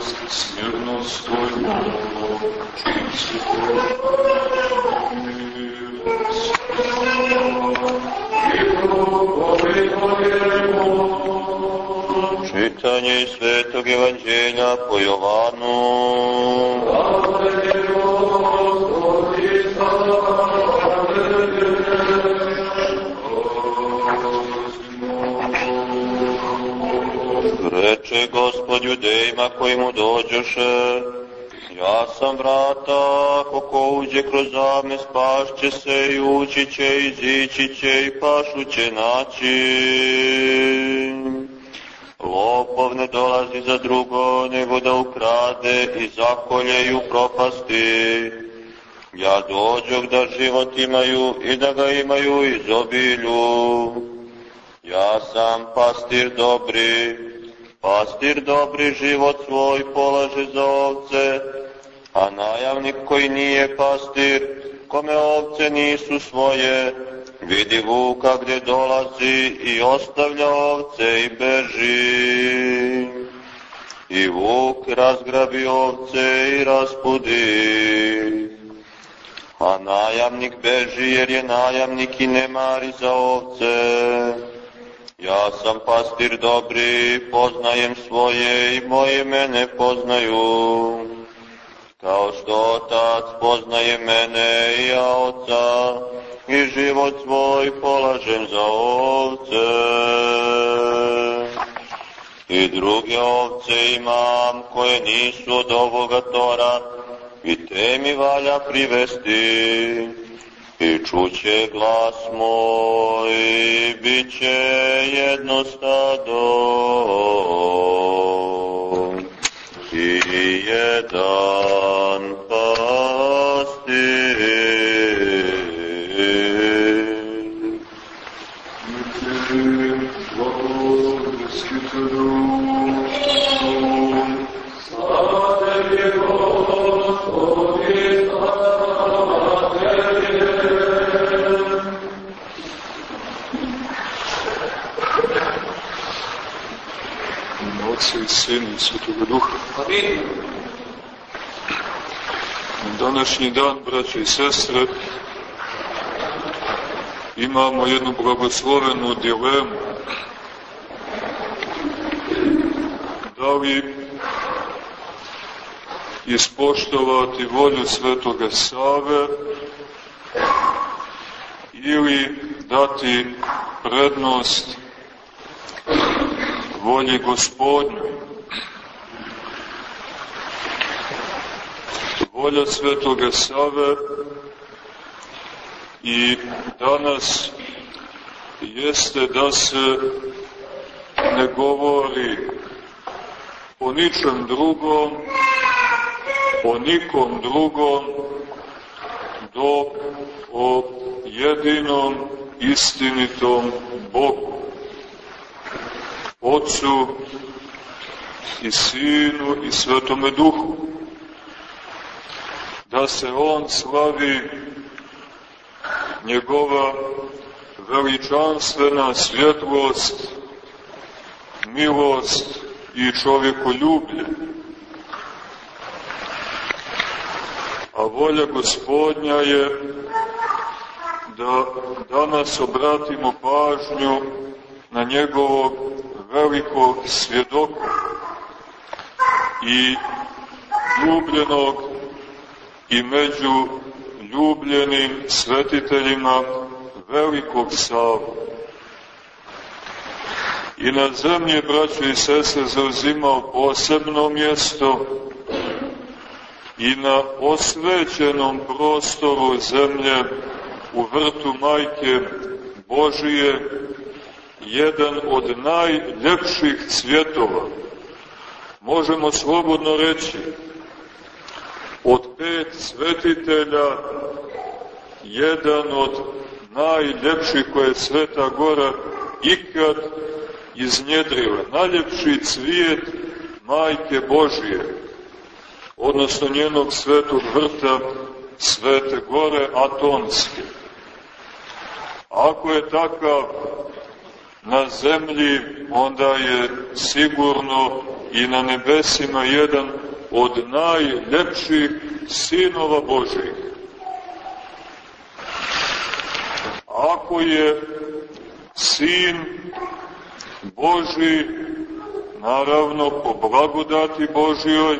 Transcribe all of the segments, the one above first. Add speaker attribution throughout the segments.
Speaker 1: milost, smjernost Tvoju,
Speaker 2: Čitanje Svetog Evanđelja po Jovanu. Reče gospod judejima koji mu dođoše, ja sam vrata, ako ko uđe kroz zame spašće se i ući će, izići će i pašu će naći. Lopov ne dolazi za drugo, nego da ukrade i zakolje i upropasti. Ja dođoh da život imaju i da ga imaju iz obilju. Ja sam pastir dobri, pastir dobri život svoj polaže za ovce, a najavnik koji nije pastir, kome ovce nisu svoje, vidi vuka gdje dolazi i ostavlja ovce i beži. I vuk razgrabi ovce i raspudi. A najamnik beži jer je najamnik i ne mari za ovce. Ja sam pastir dobri, poznajem svoje i moje mene poznaju. Kao što otac poznaje mene i ja oca, i život svoj polažem za ovce. I druge ovce imam koje nisu od ovoga tora, i te mi valja privesti. I čuće glas moj, bit će jedno stado i jedan pastir.
Speaker 1: Otca i Sina i Svetoga Duha.
Speaker 3: Amin.
Speaker 1: Današnji dan, braće i sestre, imamo jednu blagoslovenu dilemu. Da li ispoštovati volju Svetoga Save ili dati prednost volji gospodnjoj. Volja Svetoga Save i danas jeste da se ne govori o ničem drugom, o nikom drugom, do o jedinom istinitom Bogu. Otcu i Sinu i Svetome Duhu. Da se On slavi njegova veličanstvena svjetlost, milost i čovjekoljublje. A volja gospodnja je da danas obratimo pažnju na njegovog velikog svjedoka i ljubljenog i među ljubljenim svetiteljima velikog Savu. I na zemlji, braćo i sese, zauzimao posebno mjesto i na osvećenom prostoru zemlje u vrtu Majke Božije jedan od najljepših cvjetova. Možemo slobodno reći, od pet svetitelja, jedan od najljepših koje je Sveta Gora ikad iznjedrila. Najljepši cvijet Majke Božije, odnosno njenog svetog vrta Svete Gore Atonske. Ako je takav na zemlji, onda je sigurno i na nebesima jedan od najljepših sinova Božih. Ako je sin Boži, naravno po blagodati Božijoj,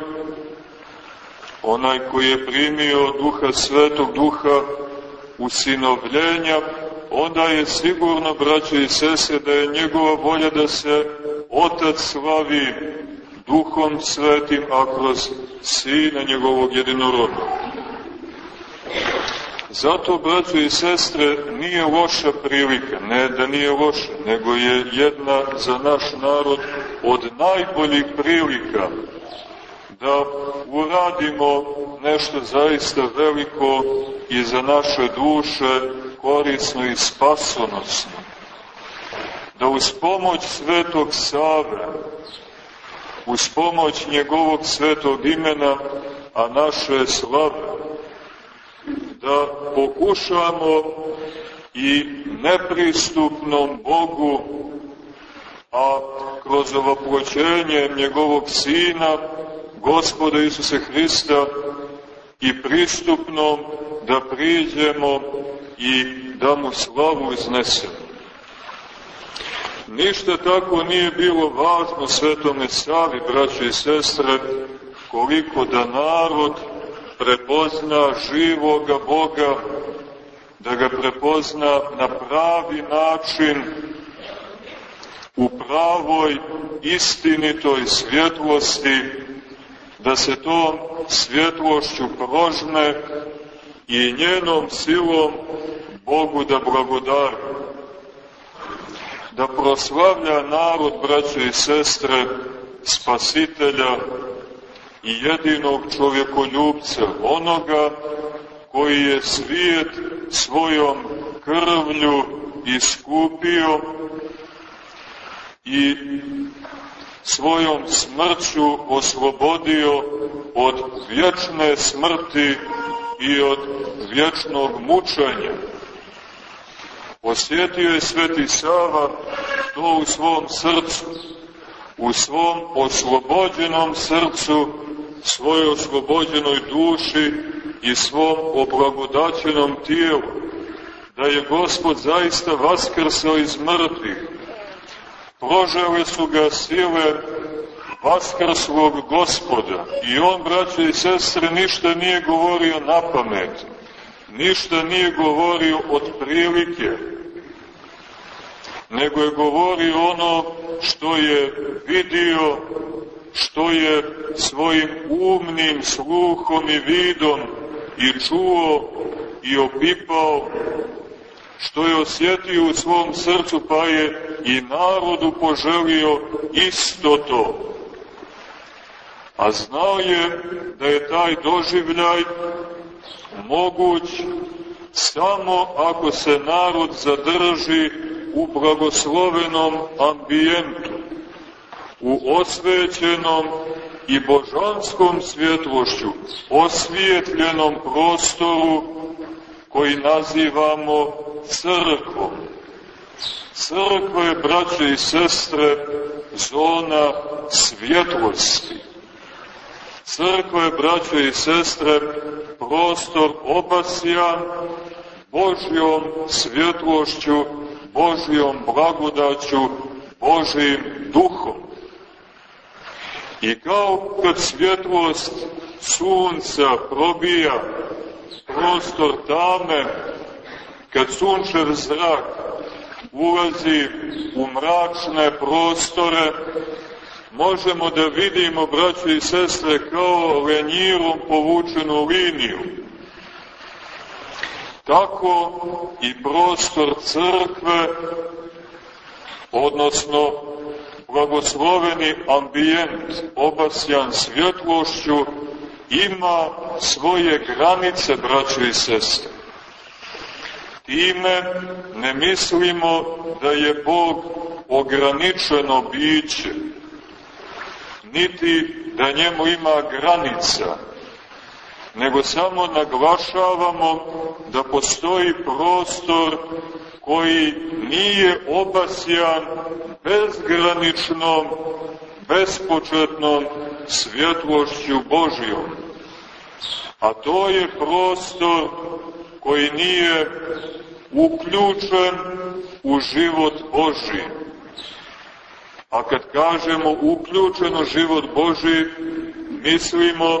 Speaker 1: onaj koji je primio duha svetog duha usinovljenja, onda je sigurno, braće i sese, da je njegova volja da se Otac slavi Duhom Svetim, a kroz Sina njegovog jedinorodnog. Zato, braće i sestre, nije loša prilika, ne da nije loša, nego je jedna za naš narod od najboljih prilika da uradimo nešto zaista veliko i za naše duše korisno i spasonosno. Da uz pomoć Svetog Save, uz pomoć njegovog svetog imena, a naše slave, da pokušamo i nepristupnom Bogu, a kroz ovoploćenje njegovog Sina, Gospoda Isuse Hrista, i pristupnom da priđemo i da mu slavu iznesemo. Ništa tako nije bilo važno svetome savi, braće i sestre, koliko da narod prepozna živoga Boga, da ga prepozna na pravi način, u pravoj istinitoj svjetlosti, da se tom svjetlošću prožne i njenom silom Bogu da blagodari. Da proslavlja narod, braće i sestre, spasitelja i jedinog čovjekoljubca, onoga koji je svijet svojom krvlju iskupio i svojom smrću oslobodio od vječne smrti i od vječnog mučanja. Osjetio je Sveti Sava to u svom srcu, u svom oslobođenom srcu, svojoj oslobođenoj duši i svom oblagodaćenom tijelu, da je Gospod zaista vaskrsao iz mrtvih. Prožele su ga sile vaskrslog gospoda i on, braće i sestre, ništa nije govorio na pamet, ništa nije govorio od prilike, nego je govorio ono što je vidio, što je svojim umnim sluhom i vidom i čuo i opipao, što je osjetio u svom srcu, pa je i narodu poželio isto to. A znao je da je taj doživljaj moguć samo ako se narod zadrži u blagoslovenom ambijentu, u osvećenom i božanskom svjetlošću, osvijetljenom prostoru koji nazivamo crkvom. Crkva je, braće i sestre, zona svjetlosti. Crkva je, braće i sestre, prostor obasjan Božjom svjetlošću, Božjom blagodaću, Božjim duhom. I kao kad svjetlost sunca probija prostor tame, kad sunčev zrak ulazi u mračne prostore, možemo da vidimo, braćo i sestre, kao lenjirom povučenu liniju. Tako i prostor crkve, odnosno blagosloveni ambijent obasjan svjetlošću, ima svoje granice, braćo i sestre. Time ne mislimo da je Bog ograničeno biće, niti da njemu ima granica, nego samo naglašavamo da postoji prostor koji nije obasjan bezgraničnom bespočetnom svjetlošću Božijom. A to je prostor koji nije uključen u život Boži. A kad kažemo uključeno život Boži, mislimo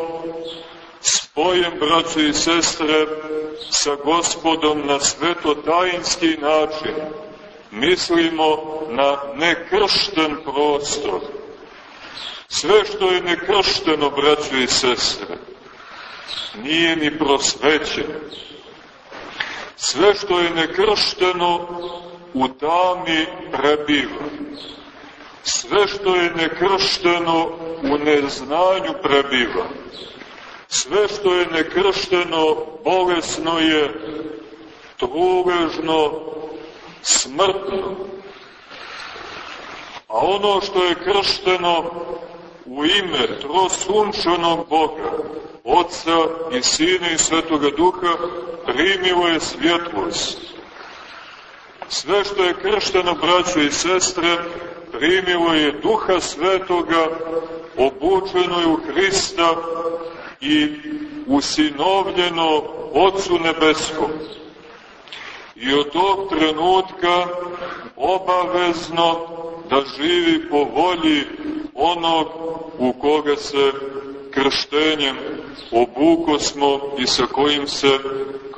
Speaker 1: spojem, braće i sestre, sa gospodom na svetotajinski način. Mislimo na nekršten prostor. Sve što je nekršteno, braće i sestre, nije ni prosvećeno. Sve što je nekršteno u tami prebiva. Sve što je nekršteno u neznanju prebiva. Sve što je nekršteno bolesno je truležno, smrtno. A ono što je kršteno u ime trosunčanog Boga, Otca i Sina i Svetoga Duha, primilo je svjetlost. Sve što je kršteno, braćo i sestre, primilo je Duha Svetoga, obučeno je u Hrista i usinovljeno Otcu Nebeskom. I od tog trenutka obavezno da živi po volji onog u koga se krštenjem obuko smo i sa kojim se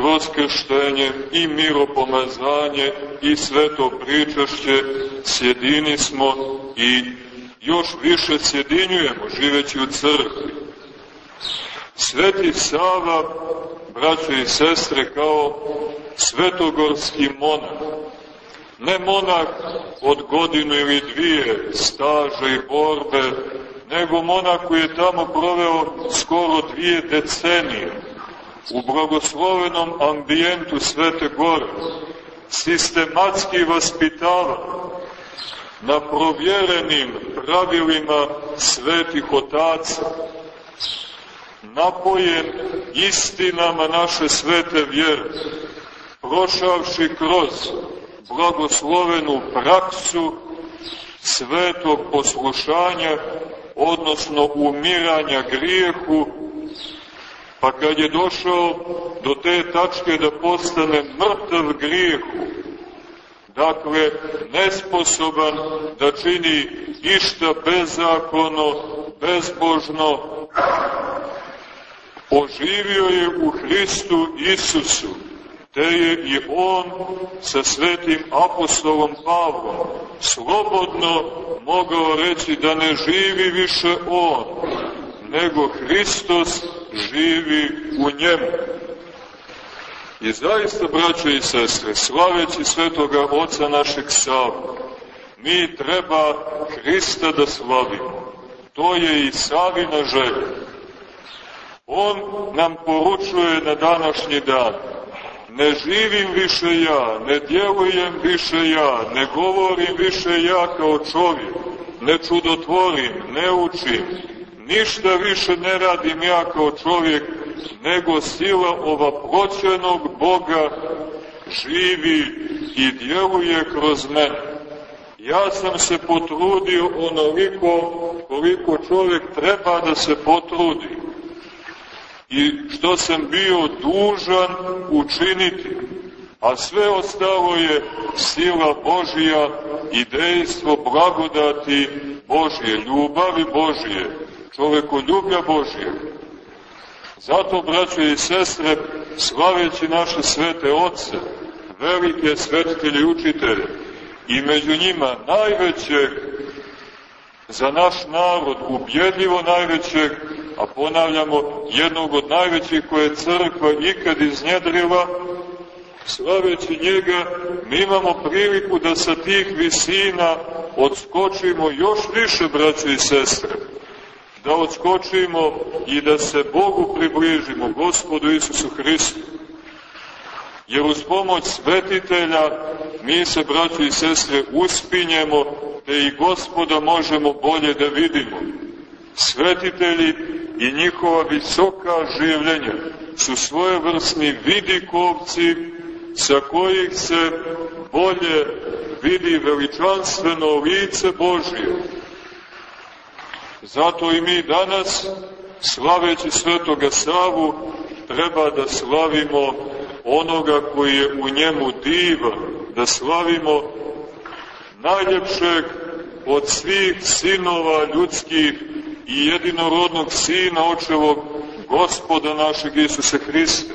Speaker 1: kroz krštenje i miropomazanje i sveto pričašće sjedini smo i još više sjedinjujemo živeći u crkvi. Sveti Sava, braće i sestre, kao svetogorski monah, ne monah od godinu ili dvije staže i borbe, nego monah koji je tamo proveo skoro dvije decenije u blagoslovenom ambijentu Svete Gore, sistematski vaspitava na provjerenim pravilima svetih otaca, napojen istinama naše svete vjere, prošavši kroz blagoslovenu praksu svetog poslušanja, odnosno umiranja grijehu, pa kad je došao do te tačke da postane mrtav grijehu, dakle nesposoban da čini išta bezakono, bezbožno, oživio je u Hristu Isusu, te je i on sa svetim apostolom Pavlom slobodno mogao reći da ne živi više on, nego Hristos živi u njemu. I zaista, braćo i sestre, slaveći svetoga Oca našeg Savu, mi treba Hrista da slavimo. To je i Savina želja. On nam poručuje na današnji dan, ne živim više ja, ne djelujem više ja, ne govorim više ja kao čovjek, ne čudotvorim, ne učim, ništa više ne radim ja kao čovjek, nego sila ova proćenog Boga živi i djeluje kroz mene. Ja sam se potrudio onoliko koliko čovjek treba da se potrudi i što sam bio dužan učiniti, a sve ostalo je sila Božija i dejstvo blagodati Božije, ljubavi Božije, čovekoljublja Božije. Zato, braće i sestre, slaveći naše svete oce, velike svetitelje i učitelje, i među njima najvećeg za naš narod, ubjedljivo najvećeg, a ponavljamo, jednog od najvećih koje je crkva ikad iznjedrila, slaveći njega, mi imamo priliku da sa tih visina odskočimo još više, braće i sestre, da odskočimo i da se Bogu približimo, Gospodu Isusu Hristu. Jer uz pomoć svetitelja mi se, braći i sestre, uspinjemo da i gospoda možemo bolje da vidimo. Svetitelji i njihova visoka življenja su svojevrsni vidikovci sa kojih se bolje vidi veličanstveno lice Božije. Zato i mi danas, slaveći svetoga Savu, treba da slavimo onoga koji je u njemu divan, da slavimo najljepšeg od svih sinova ljudskih i jedinorodnog sina očevog gospoda našeg Isusa Hrista.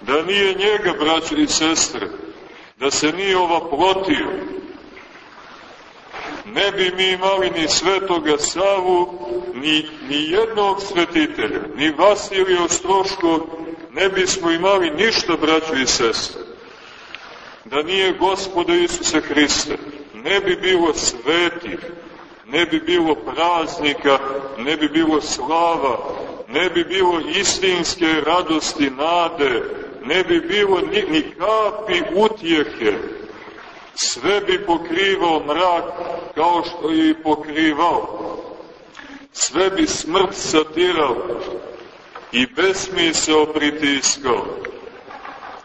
Speaker 1: Da nije njega, braće i sestre, da se nije ova protio, ne bi mi imali ni svetoga Savu, ni, ni jednog svetitelja, ni Vasilija Ostroškog, ne bismo imali ništa, braćo i sestre. Da nije gospoda Isusa Hrista, ne bi bilo svetih, ne bi bilo praznika, ne bi bilo slava, ne bi bilo istinske radosti, nade, ne bi bilo ni, ni kapi utjehe, sve bi pokrivao mrak kao što je i pokrivao. Sve bi smrt satirao i besmisao pritiskao.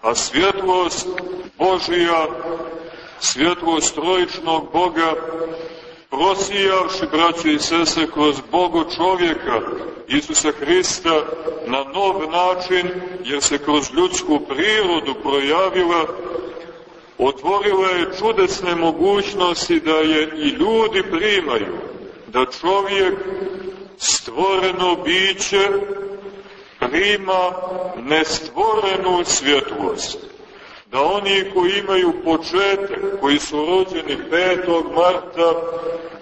Speaker 1: A svjetlost Božija, svjetlost trojičnog Boga, prosijavši, braće i sese, kroz Bogo čovjeka, Isusa Hrista, na nov način, jer se kroz ljudsku prirodu projavila otvorila je čudesne mogućnosti da je i ljudi primaju, da čovjek stvoreno biće prima nestvorenu svjetlost. Da oni koji imaju početak, koji su rođeni 5. marta,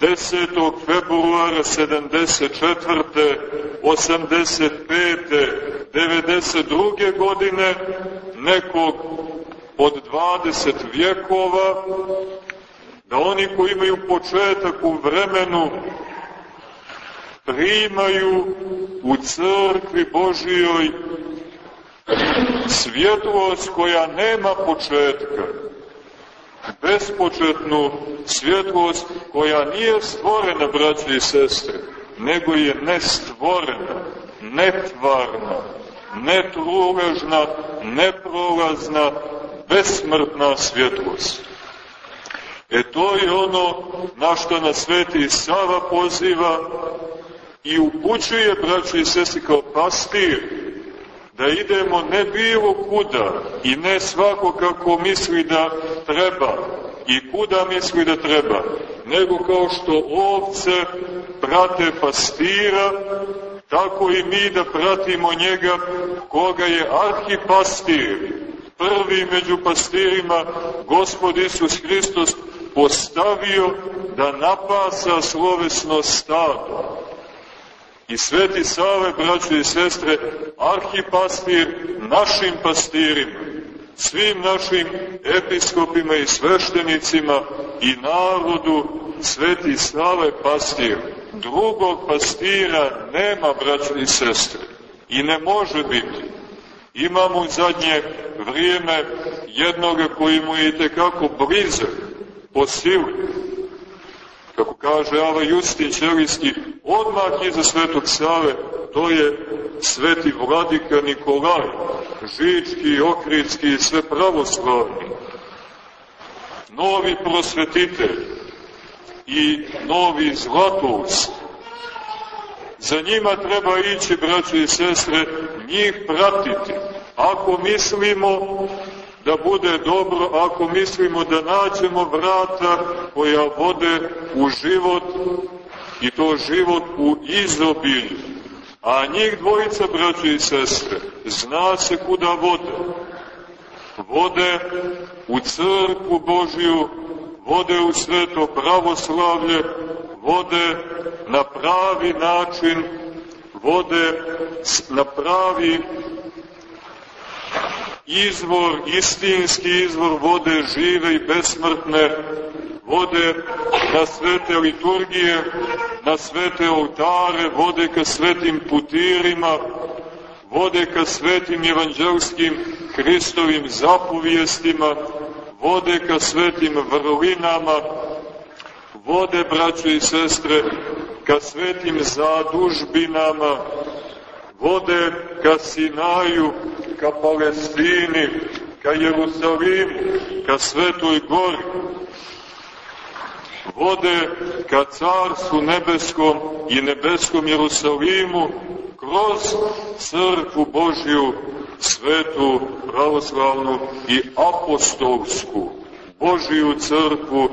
Speaker 1: 10. februara 74. 85. 92. godine, nekog od 20 vjekova, da oni koji imaju početak u vremenu primaju u crkvi Božijoj svjetlost koja nema početka, bespočetnu svjetlost koja nije stvorena, braće i sestre, nego je nestvorena, netvarna, netruležna, neprolazna, besmrtna svjetlost. E to je ono na što nas sveti Sava poziva i upućuje, braćo i sestri, kao pastir, da idemo ne bilo kuda i ne svako kako misli da treba i kuda misli da treba, nego kao što ovce prate pastira, tako i mi da pratimo njega koga je arhipastir, prvi među pastirima, Gospod Isus Hristos, postavio da napasa slovesno stado. I Sveti Save, braće i sestre, arhipastir našim pastirima, svim našim episkopima i sveštenicima i narodu Sveti Save pastir. Drugog pastira nema, braće i sestre, i ne može biti. Imamo u zadnje vrijeme jednoga koji mu je tekako blizak po sili. Kako kaže Ava Justin Ćelijski, odmah iza Svetog Save, to je sveti vladika Nikolaj, Žički, Okritski i sve pravoslavni. Novi prosvetitelj i novi zlatovci Za njima treba ići, braći i sestre, njih pratiti. Ako mislimo da bude dobro, ako mislimo da nađemo vrata koja vode u život i to život u izobilju. A njih dvojica, braći i sestre, zna se kuda vode. Vode u crkvu Božiju, vode u sveto pravoslavlje, vode na pravi način, vode na pravi izvor, istinski izvor vode žive i besmrtne, vode na svete liturgije, na svete oltare, vode ka svetim putirima, vode ka svetim evanđelskim Hristovim zapovijestima, vode ka svetim vrlinama, vode, braćo i sestre, ka svetim zadužbinama, vode ka Sinaju, ka Palestini, ka Jerusalimu, ka Svetoj gori. vode ka carstvu nebeskom i nebeskom Jerusalimu kroz crkvu Božju, svetu, pravoslavnu i apostolsku, Božiju crkvu,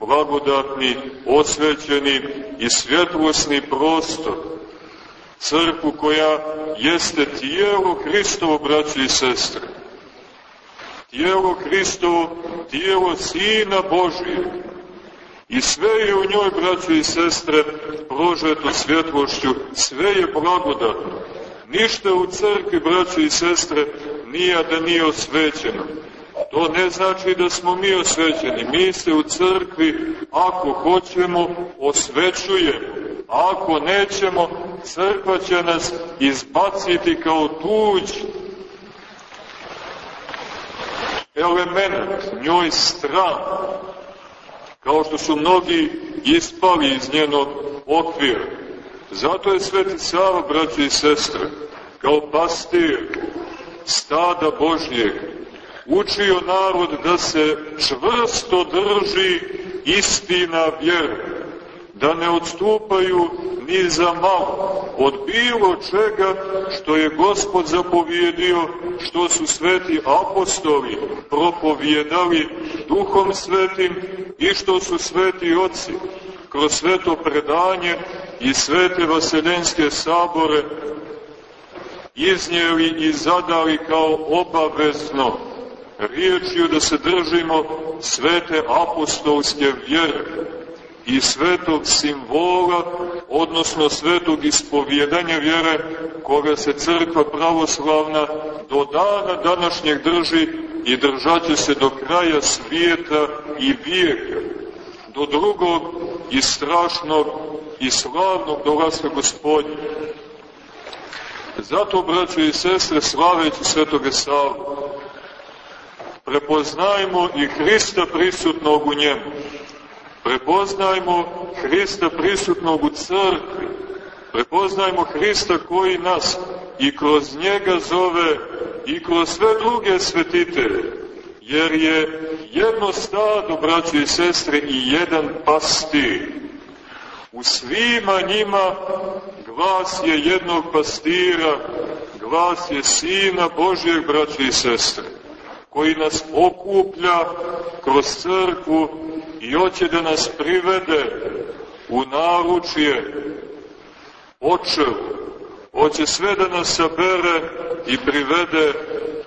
Speaker 1: blagodatni, osvećeni i svjetlosni prostor, crkvu koja jeste tijelo Hristovo, braći i sestre, tijelo Hristovo, tijelo Sina Božije. I sve je u njoj, braćo i sestre, prožeto svjetlošću, sve je blagodatno. Ništa u crkvi, braćo i sestre, nije da nije osvećeno. To ne znači da smo mi osvećeni. Mi se u crkvi, ako hoćemo, osvećujemo. A ako nećemo, crkva će nas izbaciti kao tuđ element, njoj stran, kao što su mnogi ispali iz njenog okvira. Zato je Sveti Sava, braći i sestre, kao pastir stada Božjeg, učio narod da se čvrsto drži istina vjere, da ne odstupaju ni za malo od bilo čega što je Gospod zapovjedio, što su sveti apostoli propovjedali duhom svetim i što su sveti oci kroz sveto predanje i svete vaseljenske sabore iznijeli i zadali kao obavezno riječju da se držimo svete apostolske vjere i svetog simbola, odnosno svetog ispovjedanja vjere, koga se crkva pravoslavna do dana današnjeg drži i držaće se do kraja svijeta i vijeka, do drugog i strašnog i slavnog dolaska gospodnja. Zato, braćo i sestre, slaveći svetoga Savu, prepoznajmo i Hrista prisutnog u njemu Prepoznajmo Hrista prisutnog u crkvi. Prepoznajmo Hrista koji nas i kroz njega zove i kroz sve druge svetitelje. Jer je jedno stado, braći i sestre, i jedan pastir. U svima njima glas je jednog pastira, glas je Sina Božijeg, braći i sestre, koji nas okuplja kroz crkvu i hoće da nas privede u naručje očevu. Hoće sve da nas sabere i privede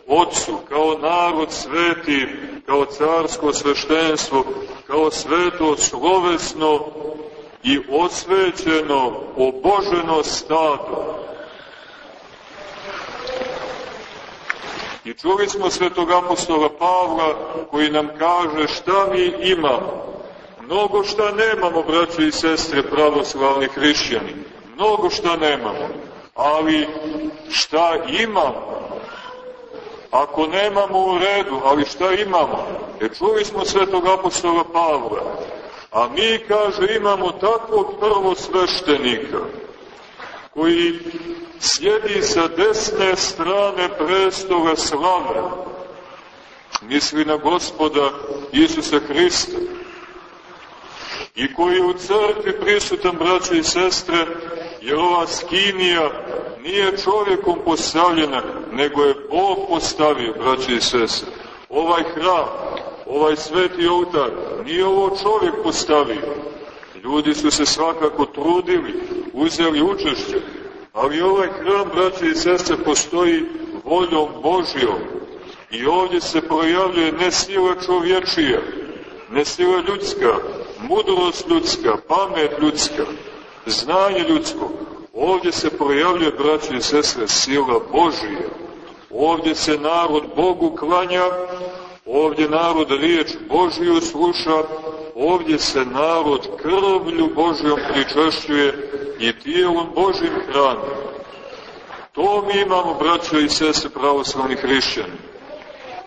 Speaker 1: Otcu, kao narod sveti, kao carsko sveštenstvo, kao sveto slovesno i osvećeno, oboženo stado. I čuli smo svetog apostola Pavla koji nam kaže šta mi imamo. Mnogo šta nemamo, braći i sestre, pravoslavni hrišćani. Mnogo šta nemamo. Ali šta imamo? Ako nemamo u redu, ali šta imamo? E čuli smo svetog apostola Pavla. A mi, kaže, imamo takvog prvosveštenika koji sjedi sa desne strane prestoga slave, misli na gospoda Isusa Hrista, i koji u crkvi prisutan, braće i sestre, jer ova skinija nije čovjekom postavljena, nego je Bog postavio, braće i sestre. Ovaj hram, ovaj sveti oltar, nije ovo čovjek postavio. Ljudi su se svakako trudili, uzeli učešće, Ali ovaj hram, braće i sestre, postoji voljom Božijom. I ovdje se projavljuje ne sila čovječija, ne sila ljudska, mudrost ljudska, pamet ljudska, znanje ljudsko. Ovdje se projavljuje, braće i sestre, sila Božija. Ovdje se narod Bogu klanja, ovdje narod riječ Božiju sluša, ovdje se narod krvlju Božijom pričešćuje i tijelom Božim hrani. To mi imamo, braćo i sese pravoslavni hrišćani.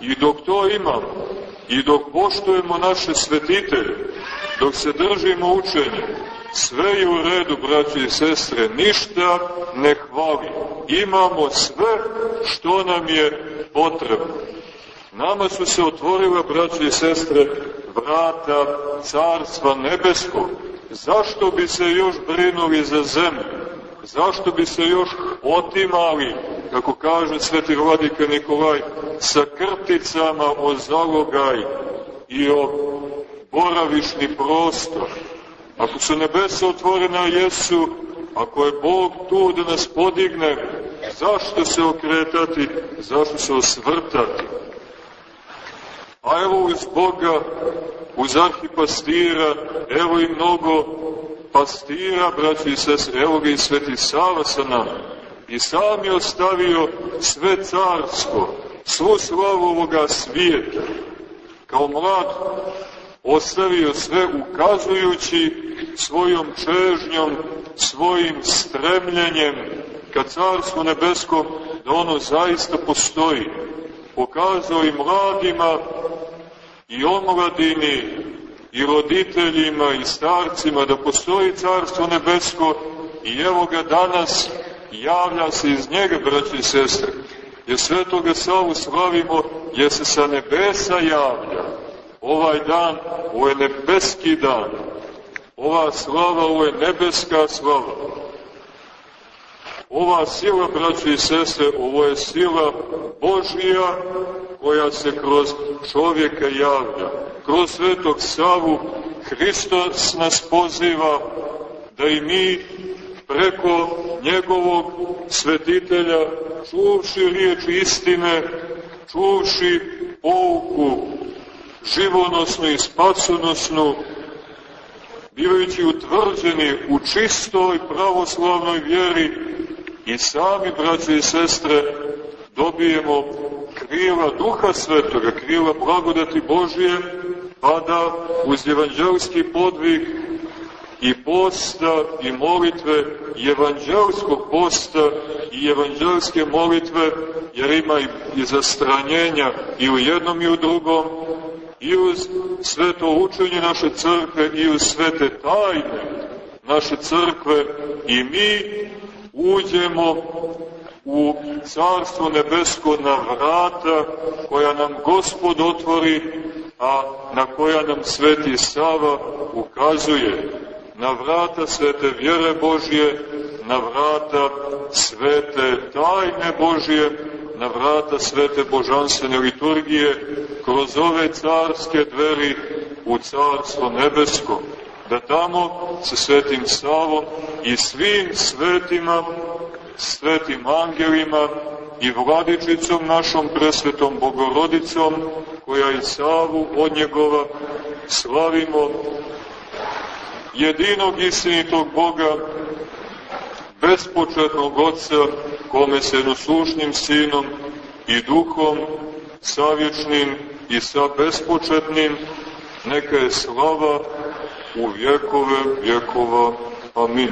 Speaker 1: I dok to imamo, i dok poštujemo naše svetitelje, dok se držimo učenja, sve je u redu, braćo i sestre, ništa ne hvali. Imamo sve što nam je potrebno. Nama su se otvorile, braćo i sestre, vrata Carstva Nebeskog. Zašto bi se još brinuli za zemlju? Zašto bi se još otimali, kako kaže sveti vladika Nikolaj, sa krticama o zalogaj i o boravišni prostor? Ako su nebesa otvorena, jesu, ako je Bog tu da nas podigne, zašto se okretati, zašto se osvrtati? A evo uz Boga, uz arhipastira, evo i mnogo pastira, braći i sese, evo ga i Sveti Sava sa nama. I sam je ostavio sve carsko, svu slavu ovoga svijeta. Kao mlad ostavio sve ukazujući svojom čežnjom, svojim stremljenjem ka carstvu nebeskom, da ono zaista postoji. Pokazao i mladima i omladini i roditeljima i starcima da postoji carstvo nebesko i evo ga danas javlja se iz njega, braći i sestre. Jer svetoga Savu slavimo, jer se sa nebesa javlja. Ovaj dan, ovo je nebeski dan. Ova slava, ovo je nebeska slava. Ova sila, braći i sestre, ovo je sila Božija koja se kroz čovjeka javlja. Kroz svetog Savu Hristos nas poziva da i mi preko njegovog svetitelja, čuvši riječ istine, čuvši pouku živonosnu i spasonosnu, bivajući utvrđeni u čistoj pravoslavnoj vjeri i sami, braće i sestre, dobijemo krila Duha Svetoga, krila blagodati Božije, pa da uz evanđelski podvig i posta i molitve, i evanđelskog posta i evanđelske molitve, jer ima i zastranjenja i u jednom i u drugom, i uz sveto učenje naše crkve i uz svete tajne naše crkve i mi uđemo u Carstvo nebesko na vrata koja nam Gospod otvori, a na koja nam Sveti Sava ukazuje. Na vrata svete vjere Božje, na vrata svete tajne Božje, na vrata svete božanstvene liturgije, kroz ove carske dveri u Carstvo nebesko, da tamo sa svetim Savom i svim svetima svetim angelima i vladičicom našom presvetom Bogorodicom, koja i savu od njegova slavimo jedinog istinitog Boga, bespočetnog Otca, kome se jednoslušnim Sinom i Duhom, savječnim i sa bespočetnim, neka je slava u vjekove vjekova. Amin.